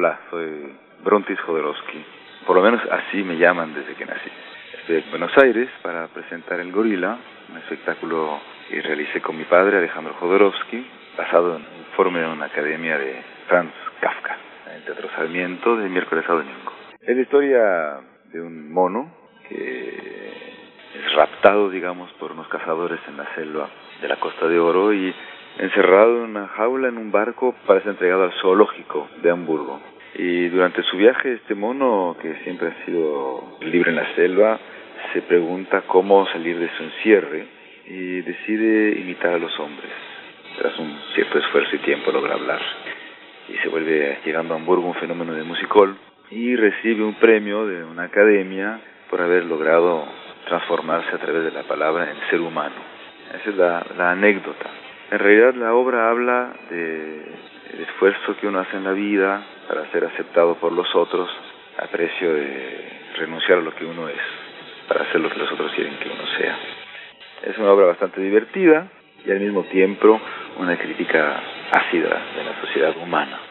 Hola, soy Brontis Jodorowsky. Por lo menos así me llaman desde que nací. Estoy en Buenos Aires para presentar El Gorila, un espectáculo que realicé con mi padre, Alejandro Jodorowsky, basado en un informe de una academia de Franz Kafka, en el Teatro Sarmiento, de miércoles a domingo. Es la historia de un mono que es raptado, digamos, por unos cazadores en la selva de la Costa de Oro y encerrado en una jaula en un barco para ser entregado al zoológico de Hamburgo. Y durante su viaje este mono, que siempre ha sido libre en la selva, se pregunta cómo salir de su encierre y decide imitar a los hombres. Tras un cierto esfuerzo y tiempo logra hablar. Y se vuelve llegando a Hamburgo un fenómeno de musicol y recibe un premio de una academia por haber logrado transformarse a través de la palabra en ser humano. Esa es la, la anécdota. En realidad la obra habla de el esfuerzo que uno hace en la vida para ser aceptado por los otros a precio de renunciar a lo que uno es, para hacer lo que los otros quieren que uno sea. Es una obra bastante divertida y al mismo tiempo una crítica ácida de la sociedad humana.